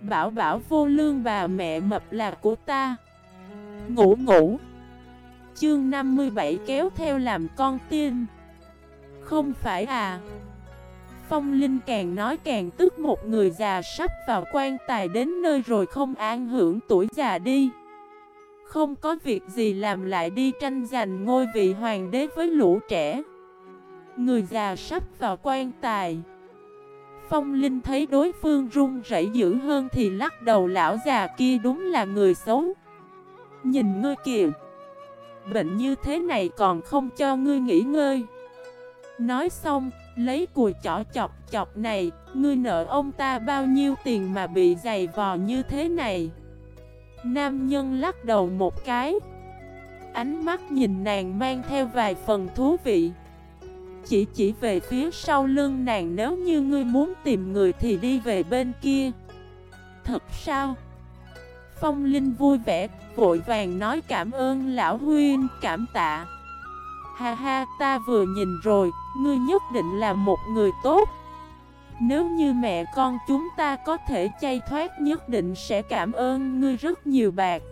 Bảo bảo vô lương bà mẹ mập là của ta. Ngủ ngủ. Chương 57 kéo theo làm con tin. Không phải à. Phong Linh càng nói càng tức một người già sắp vào quan tài đến nơi rồi không an hưởng tuổi già đi. Không có việc gì làm lại đi tranh giành ngôi vị hoàng đế với lũ trẻ. Người già sắp vào quan tài. Phong Linh thấy đối phương run rẩy dữ hơn thì lắc đầu lão già kia đúng là người xấu. Nhìn ngươi kìa Bệnh như thế này còn không cho ngươi nghỉ ngơi. Nói xong, lấy cùi chỏ chọc chọc này Ngươi nợ ông ta bao nhiêu tiền mà bị giày vò như thế này? Nam nhân lắc đầu một cái. Ánh mắt nhìn nàng mang theo vài phần thú vị chỉ chỉ về phía sau lưng nàng nếu như ngươi muốn tìm người thì đi về bên kia. Thật sao? Phong Linh vui vẻ, vội vàng nói cảm ơn lão huynh, cảm tạ. Ha ha, ta vừa nhìn rồi, ngươi nhất định là một người tốt. Nếu như mẹ con chúng ta có thể chay thoát nhất định sẽ cảm ơn ngươi rất nhiều bạc.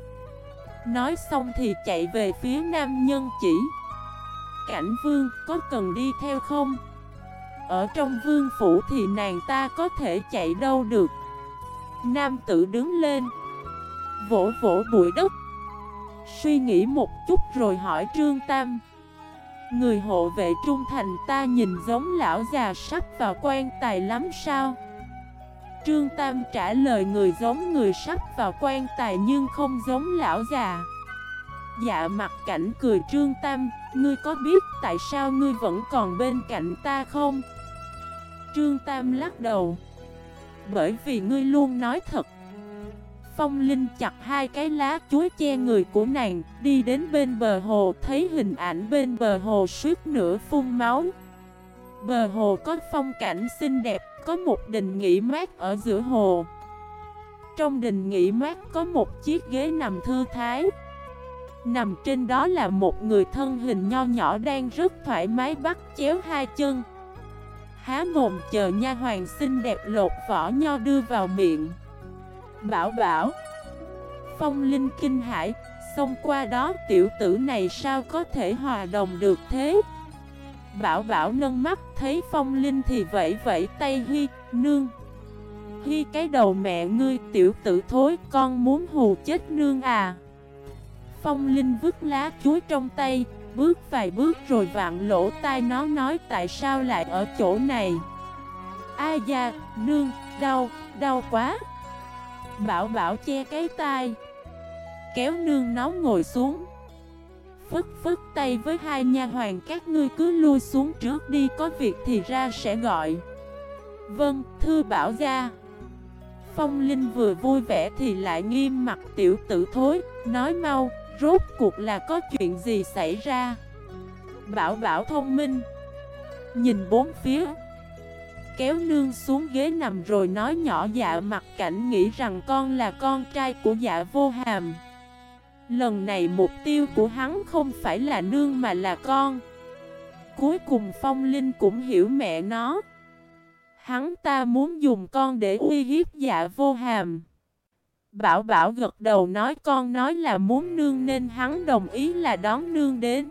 Nói xong thì chạy về phía nam nhân chỉ cảnh vương có cần đi theo không? Ở trong vương phủ thì nàng ta có thể chạy đâu được? Nam tử đứng lên, Vỗ vỗ bụi đất. Suy nghĩ một chút rồi hỏi Trương Tam. Người hộ vệ trung thành ta nhìn giống lão già sắp vào quan tài lắm sao? Trương Tam trả lời người giống người sắp vào quan tài nhưng không giống lão già. Dạ mặt cảnh cười Trương Tam. Ngươi có biết tại sao ngươi vẫn còn bên cạnh ta không? Trương Tam lắc đầu. Bởi vì ngươi luôn nói thật. Phong Linh chặt hai cái lá chuối che người của nàng, Đi đến bên bờ hồ, Thấy hình ảnh bên bờ hồ suýt nửa phun máu. Bờ hồ có phong cảnh xinh đẹp, Có một đình nghỉ mát ở giữa hồ. Trong đình nghỉ mát có một chiếc ghế nằm thư thái. Nằm trên đó là một người thân hình nho nhỏ đang rất thoải mái bắt chéo hai chân. Há mồm chờ nha hoàng xinh đẹp lột vỏ nho đưa vào miệng. Bảo bảo, Phong Linh kinh hải, Xông qua đó tiểu tử này sao có thể hòa đồng được thế? Bảo bảo nâng mắt thấy Phong Linh thì vẫy vẫy tay Huy Nương Huy cái đầu mẹ ngươi tiểu tử thối, con muốn hù chết nương à. Phong Linh vứt lá chuối trong tay, bước vài bước rồi vặn lỗ tai nó nói tại sao lại ở chỗ này. A da, nương, đau, đau quá. Bảo bảo che cái tai. Kéo nương nó ngồi xuống. Phức phức tay với hai nha hoàng các ngươi cứ lui xuống trước đi có việc thì ra sẽ gọi. Vâng, thưa bảo gia. Phong Linh vừa vui vẻ thì lại nghiêm mặt tiểu tử thối, nói mau, Rốt cuộc là có chuyện gì xảy ra? Bảo bảo thông minh. Nhìn bốn phía. Kéo nương xuống ghế nằm rồi nói nhỏ dạ mặt cảnh nghĩ rằng con là con trai của dạ vô hàm. Lần này mục tiêu của hắn không phải là nương mà là con. Cuối cùng Phong Linh cũng hiểu mẹ nó. Hắn ta muốn dùng con để uy hiếp dạ vô hàm. Bảo bảo gật đầu nói con nói là muốn nương nên hắn đồng ý là đón nương đến.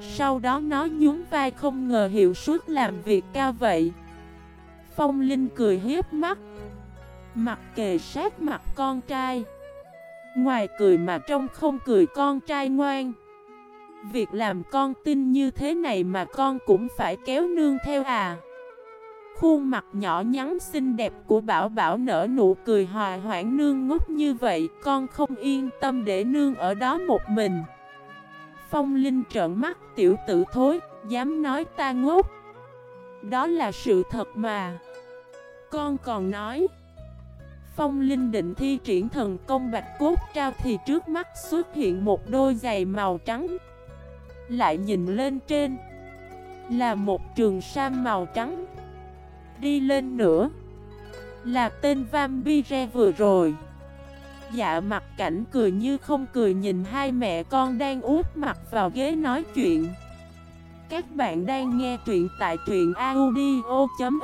Sau đó nó nhún vai không ngờ hiệu suất làm việc cao vậy. Phong Linh cười hiếp mắt. Mặt kề sát mặt con trai. Ngoài cười mà trong không cười con trai ngoan. Việc làm con tin như thế này mà con cũng phải kéo nương theo à. Khuôn mặt nhỏ nhắn xinh đẹp của Bảo Bảo nở nụ cười hòa hoãn nương ngốc như vậy, Con không yên tâm để nương ở đó một mình. Phong Linh trợn mắt, tiểu tử thối, Dám nói ta ngốc. Đó là sự thật mà. Con còn nói. Phong Linh định thi triển thần công bạch cốt trao thì trước mắt xuất hiện một đôi giày màu trắng, Lại nhìn lên trên, Là một trường sam màu trắng đi lên nữa. Là tên vampire vừa rồi. Dạ mặt cảnh cười như không cười nhìn hai mẹ con đang út mặt vào ghế nói chuyện. Các bạn đang nghe truyện tại truyện audio.fif